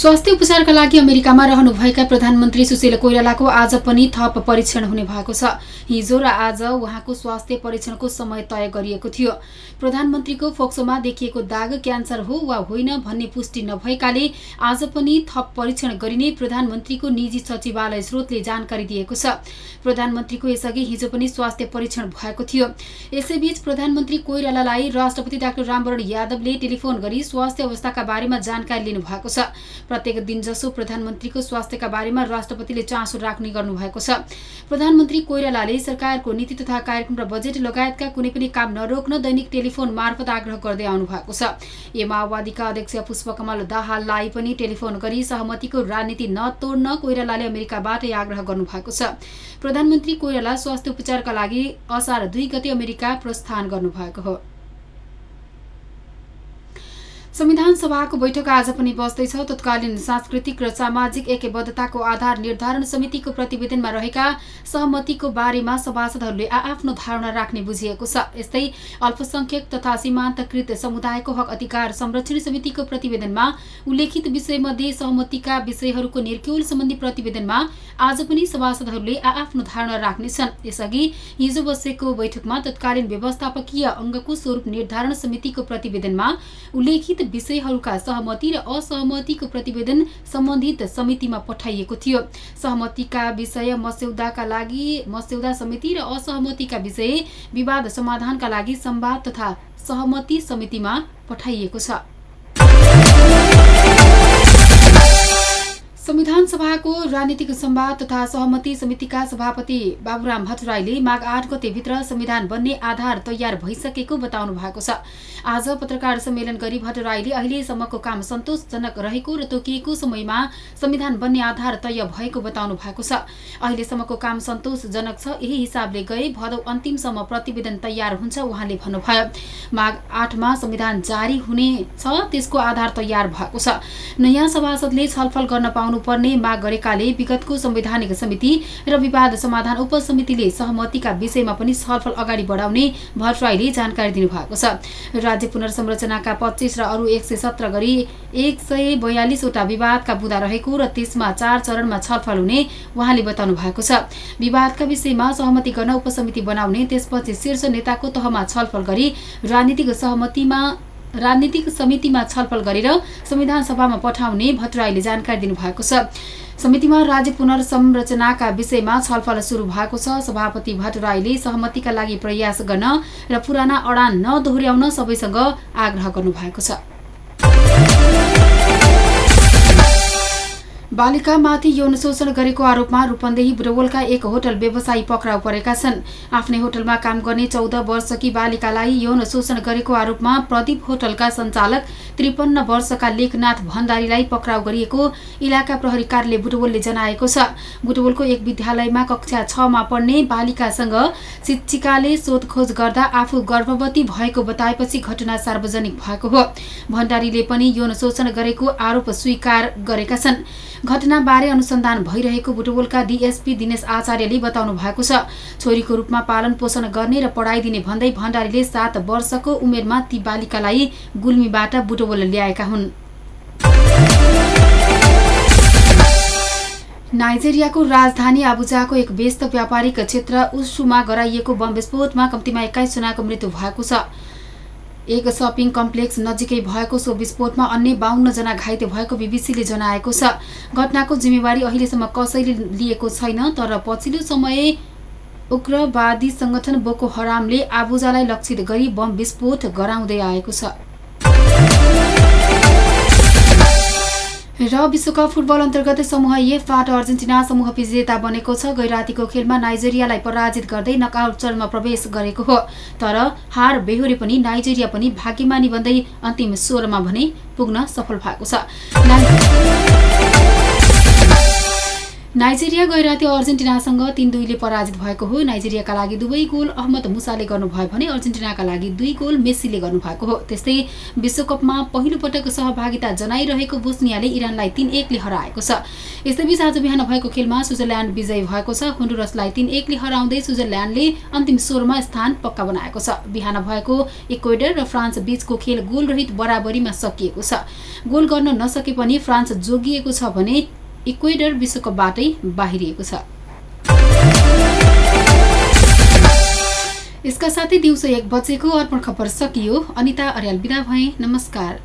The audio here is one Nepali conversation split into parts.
स्वास्थ्य उपचारका लागि अमेरिकामा रहनुभएका प्रधानमन्त्री सुशील कोइरालाको आज पनि थप परीक्षण हुने भएको छ। हिजो र आज उहाँको स्वास्थ्य परीक्षणको समय तय गरिएको थियो। प्रधानमन्त्रीको फोक्सोमा देखिएको दाग क्यान्सर हो वा होइन भन्ने पुष्टि नभएकाले आज पनि थप परीक्षण गरिने प्रधानमन्त्रीको निजी सचिवालय स्रोतले जानकारी दिएको छ। प्रधानमन्त्रीको यसअघि हिजो पनि स्वास्थ्य परीक्षण भएको थियो। यसैबीच प्रधानमन्त्री कोइरालालाई राष्ट्रपति डाक्टर रामवरण यादवले टेलिफोन गरी स्वास्थ्य अवस्थाका बारेमा जानकारी लिनुभएको छ। प्रत्येक दिन जसो प्रधानमन्त्रीको स्वास्थ्यका बारेमा राष्ट्रपतिले चासो राख्ने गर्नुभएको छ। प्रधानमन्त्री कोइरालाले सरकारको नीति तथा कार्यक्रम र बजेट लगायतका कुनै पनि काम नरोक्न दैनिक टेलिफोन मार्फत आग्रह गर्दै आउनु भएको छ। ए माओवादीका अध्यक्ष पुष्पकमल दाहाललाई पनि टेलिफोन गरी सहमतिको राजनीति नतोड्न कोइरालाले अमेरिकाबाटै आग्रह गर्नुभएको छ। प्रधानमन्त्री कोइराला स्वास्थ्य उपचारका लागि असार दुई गते अमेरिका प्रस्थान गर्नुभएको हो। संविधान सभाको बैठक आज पनि बस्दैछ। तत्कालीन सांस्कृतिक र सामाजिक एकबद्धताको आधार निर्धारण समितिको प्रतिवेदनमा रहेका सहमतिको बारेमा सभासदहरूले आआफ्नो धारणा राख्ने बुझिएको छ। यस्तै अल्पसंख्यक तथा सीमान्तकृत समुदायको हक अधिकार संरक्षण समितिको प्रतिवेदनमा उल्लेखित विषयमध्ये सहमतिका विषयहरूको निर्क्युल सम्बन्धी प्रतिवेदनमा आज पनि सभासदहरूले आआफ्नो धारणा राख्नेछन् यसअघि हिजो बसेको बैठकमा तत्कालीन व्यवस्थापकीय अङ्गको स्वरूप निर्धारण समितिको प्रतिवेदनमा उल्लेखित विषयहरूका सहमति र असहमतिको प्रतिवेदन सम्बन्धित समितिमा पठाइएको थियो। सहमतिका विषय मस्यौदाका लागि मस्यौदा समिति र असहमतिका विषय विवाद समाधानका लागि संवाद तथा सहमति समितिमा पठाइएको छ। सभाको राजनीतिक संवाद तथा सहमति समितिका सभापति बाबुराम भट्टराईले माघ आठ गतेभित्र संविधान बन्ने आधार तयार भइसकेको बताउनु भएको छ। आज पत्रकार सम्मेलन गरी भट्टराईले अहिलेसम्मको काम सन्तोषजनक रहेको र तोकिएको समयमा संविधान बन्ने आधार तय भएको बताउनु भएको छ। अहिलेसम्मको काम सन्तोषजनक छ यही हिसाबले गए भदौ अन्तिमसम्म प्रतिवेदन तयार हुन्छ उहाँले भन्नुभयो। माघ आठमा संविधान जारी हुनेछ त्यसको आधार तयार भएको छ। नयाँ सभासदले छलफल गर्न पाउनु पर्ने माग गरेकाले विगतको संवैधानिक समिति र विवाद समाधान उपसमितिले सहमतिका विषयमा पनि छलफल अगाडि बढाउने भट्टराईले जानकारी दिनुभएको छ। राज्य पुनर्संरचनाका पच्चिस र अरू एक गरी एक सय बयालिसवटा विवादका बुँदा रहेको र त्यसमा चार चरणमा छलफल हुने उहाँले बताउनु भएको छ। विवादका विषयमा सहमति गर्न उपसमिति बनाउने त्यसपछि शीर्ष नेताको तहमा छलफल गरी राजनीतिक सहमतिमा राजनीतिक समितिमा छलफल गरेर संविधान सभामा पठाउने भट्टराईले जानकारी दिनुभएको छ। समितिमा राज्य पुनर्संरचनाका विषयमा छलफल सुरु भएको छ। सभापति भट्टराईले सहमतिका लागि प्रयास गर्न र पुराना अडान नदोहोर्याउन सबैसँग आग्रह गर्नुभएको छ। बालिकामाथि यौन शोषण गरेको आरोपमा रूपन्देही बुटवलका एक होटल व्यवसायी पक्राउ परेका छन्। आफ्नै होटलमा काम गर्ने चौध वर्षकी बालिकालाई यौन शोषण गरेको आरोपमा प्रदीप होटलका सञ्चालक त्रिपन्न वर्षका लेखनाथ भण्डारीलाई पक्राउ गरिएको इलाका प्रहरी कार्यालय बुटवलले जनाएको छ। बुटवलको एक विद्यालयमा कक्षा छमा पढ्ने बालिकासँग शिक्षिकाले सोधखोज गर्दा आफू गर्भवती भएको बताएपछि घटना सार्वजनिक भएको हो। भण्डारीले पनि यौन शोषण गरेको आरोप स्वीकार गरेका छन्। घटनाबारे अनुसन्धान भइरहेको बुटवलका डिएसपी दिनेश आचार्यले बताउनु भएको छ। छोरीको रूपमा पालन पोषण गर्ने र पढाइ दिने भन्दै भण्डारीले सात वर्षको उमेरमा ती बालिकालाई गुल्मीबाट बुटवल ल्याएका हुन्। नाइजेरियाको राजधानी आबुजाको एक व्यस्त व्यापारिक क्षेत्र उस्सुमा गराइएको बम विस्फोटमा कम्तीमा एक्काइस जनाको मृत्यु भएको छ। एक सपिङ कम्प्लेक्स नजिकै भएको सो विस्फोटमा अन्य बाहन्न जना घाइते भएको बिबिसीले जनाएको छ। घटनाको जिम्मेवारी अहिलेसम्म कसैले लिएको छैन तर पछिल्लो समय उग्रवादी संगठन बोको हरामले आबुजालाई लक्षित गरी बम विस्फोट गराउँदै आएको छ। र विश्वकप फुटबल अन्तर्गत समूह एफबाट अर्जेन्टिना समूह विजेता बनेको छ। गैरातीको खेलमा नाइजेरियालाई पराजित गर्दै नकआउट चरणमा प्रवेश गरेको हो। तर हार बेहोरे पनि नाइजेरिया पनि भाग्यमानी बन्दै अन्तिम सोह्रमा भने पुग्न सफल भएको छ। नाइजेरिया गैराती अर्जेन्टिनासँग तिन दुईले पराजित भएको हो। नाइजेरियाका लागि दुवै गोल अहमद मुसाले गर्नुभयो भने अर्जेन्टिनाका लागि दुई गोल मेस्सीले गर्नुभएको हो। त्यस्तै विश्वकपमा पहिलो पटक सहभागिता जनाइरहेको बोस्नियाले इरानलाई तिन एकले हराएको छ। यसैबीच आज बिहान भएको खेलमा स्विजरल्यान्ड विजयी भएको छ। होन्डुरसलाई तिन एकले हराउँदै स्विजरल्यान्डले अन्तिम सोह्रमा स्थान पक्का बनाएको छ। बिहान भएको इक्वेडर र फ्रान्स बीचको खेल गोलरहित बराबरीमा सकिएको छ। गोल गर्न नसके पनि फ्रान्स जोगिएको छ भने इक्वेडर विश्वकपबाटै बाहिरिएको छ। यसका साथै दिउँसो एक बजेको अर्पण खबर सकियो। अनिता अर्याल बिदा भए। नमस्कार।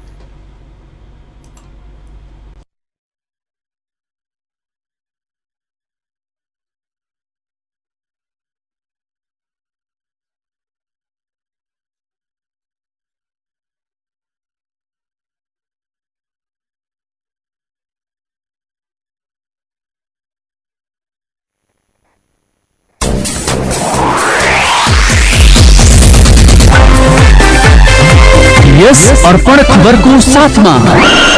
अर्पण साथ साथमा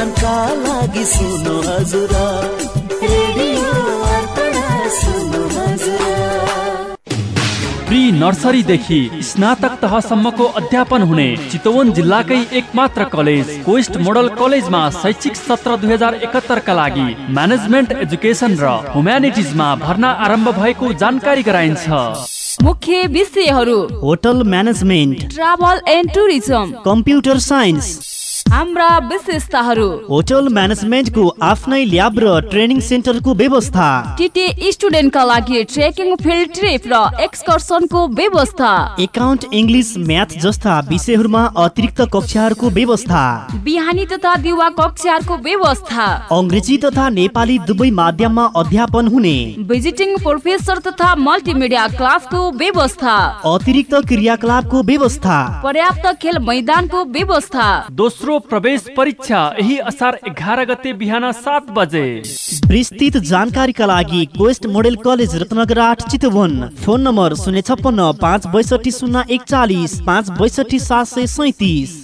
मनोरञ्जनका लागि सुन्नु हजुर। प्री नर्सरीदेखि स्नातक तहसम्मको अध्यापन हुने चितवन जिल्लाकै एक मात्र कलेज कोइस्ट मोडल कलेजमा शैक्षिक सत्र दुई हजार एकहत्तरका लागि म्यानेजमेन्ट एजुकेसन र ह्युम्यानिटिजमा भर्ना आरम्भ भएको जानकारी गराइन्छ। मुख्य विषयहरू hotel management travel and tourism computer science हाम्रा विशेषताहरू। होटल म्यानेजमेन्टको आफ्नै ल्याब र ट्रेनिङ सेन्टरको व्यवस्था। टिटी स्टुडेन्टका लागि ट्रेकिङ फिल्ड ट्रिप र एक्सकर्सनको व्यवस्था। एकाउन्ट इङ्ग्लिस म्याथ जस्ता विषयहरूमा अतिरिक्त कक्षाहरूको व्यवस्था। बिहानी तथा दिवा कक्षाहरूको व्यवस्था। अङ्ग्रेजी तथा नेपाली दुवै माध्यममा अध्यापन हुने। भिजिटिङ प्रोफेसर तथा मल्टिमिडिया क्लासको व्यवस्था। अतिरिक्त क्रियाकलापको व्यवस्था। पर्याप्त खेल मैदानको व्यवस्था। दोस्रो प्रवेश परीक्षा यही असार एघार गते बिहान सात बजे। विस्तृत जानकारीका लागि क्वेस्ट मोडेल कलेज रत्नगर आठ चितवन। फोन नम्बर शून्य छप्पन्न पाँच बैसठी शून्य एकचालिस पाँच बैसठी सात सय सैतिस।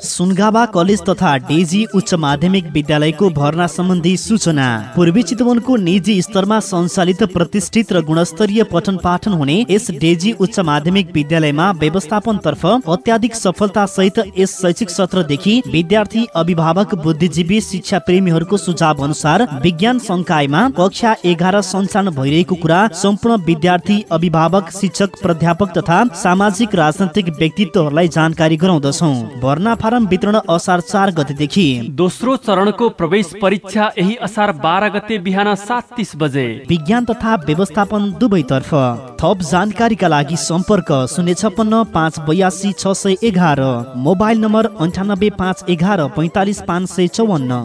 सुनगाबा कलेज तथा डेजी उच्च माध्यमिक विद्यालयको भर्ना सम्बन्धी सूचना। पूर्वी चितवनको निजी स्तरमा सञ्चालित प्रतिष्ठित र गुणस्तरीय पठन पाठन हुने यस डेजी उच्च माध्यमिक विद्यालयमा व्यवस्थापन तर्फ अत्याधिक सफलता सहित यस शैक्षिक सत्रदेखि विद्यार्थी अभिभावक बुद्धिजीवी शिक्षा प्रेमीहरूको सुझाव अनुसार विज्ञान संकायमा कक्षा एघार सञ्चालन भइरहेको कुरा सम्पूर्ण विद्यार्थी अभिभावक शिक्षक प्राध्यापक तथा सामाजिक राजनैतिक व्यक्तित्वहरूलाई जानकारी गराउँदछौ। भर्ना फारम वितरण असार चार गतेदेखि। दोस्रो चरणको प्रवेश परीक्षा यही असार बाह्र गते बिहान सात तिस बजे। विज्ञान तथा व्यवस्थापन दुवैतर्फ। थप जानकारीका लागि सम्पर्क शून्य छप्पन्न पाँच बयासी छ सय एघार। मोबाइल नम्बर अन्ठानब्बे पाँच एघार पैँतालिस पाँच सय चौवन्न।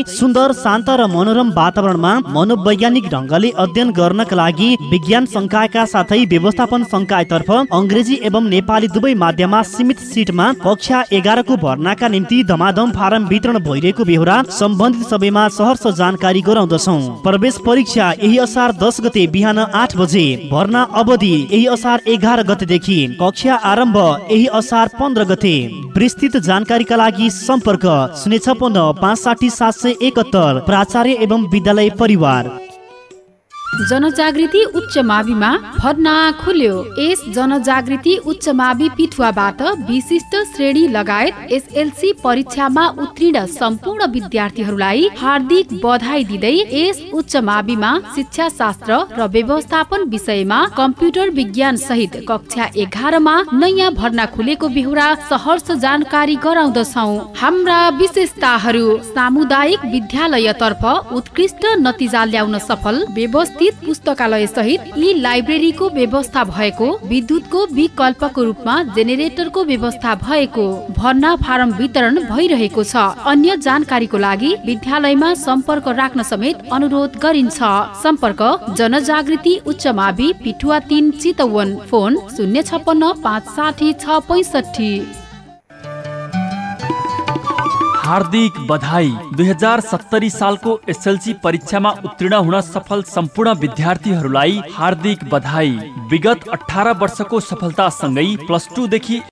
सुन्दर शान्त र मनोरम वातावरणमा मनोवैज्ञानिक ढङ्गले अध्ययन गर्नका लागि विज्ञान संकायका साथै व्यवस्थापन संकायतर्फ अङ्ग्रेजी एवं नेपाली दुवै माध्यममा सीमित सिटमा कक्षा एघारको भर्नाका निम्ति धमाधम फारम वितरण भइरहेको बेहोरा सम्बन्धित सबैमा सहर्ष जानकारी गराउँदछौ। प्रवेश परीक्षा यही असार दस गते बिहान आठ बजे भर्ना अवधि यही असार एघार गतेदेखि कक्षा आरम्भ यही असार पन्ध्र गते। विस्तृत जानकारीका लागि सम्पर्क शून्य छपन्न पाँच साठी सात सय प्राचार्य एवं विद्यालय परिवार जनजागृति उच्च माविमा भर्ना खुल्यो। यस जनजागृति उच्च मावि पिठुवाबाट विशिष्ट श्रेणी लगायत एसएलसी परीक्षामा उत्तीर्ण सम्पूर्ण विद्यार्थीहरूलाई हार्दिक बधाई दिँदै यस उच्च माविमा शिक्षा शास्त्र र व्यवस्थापन विषयमा कम्प्युटर विज्ञान सहित कक्षा एघारमा नयाँ भर्ना खुलेको बेहोरा सहर्ष जानकारी गराउँदछौ। हाम्रा विशेषताहरू सामुदायिक विद्यालयतर्फ उत्कृष्ट नतिजा ल्याउन सफल व्यवस्थित पुस्तकालय सहित यी लाइब्रेरीको व्यवस्था भएको विद्युतको विकल्पको रूपमा जेनेरेटरको व्यवस्था भएको भर्ना फारम वितरण भइरहेको छ। अन्य जानकारीको लागि विद्यालयमा सम्पर्क राख्न समेत अनुरोध गरिन्छ। सम्पर्क जनजागृति उच्च मावि पिठुवा तिन चितवन फोन शून्य छपन्न पाँच साठी छ पैसठी। हार्दिक बधाई। दुई हजार सत्तरी सालको एसएलसी परीक्षामा उत्तीर्ण हुन सफल सम्पूर्ण विद्यार्थीहरूलाई हार्दिक बधाई। विगत अठार वर्षको सफलतासँगै प्लस टूदेखि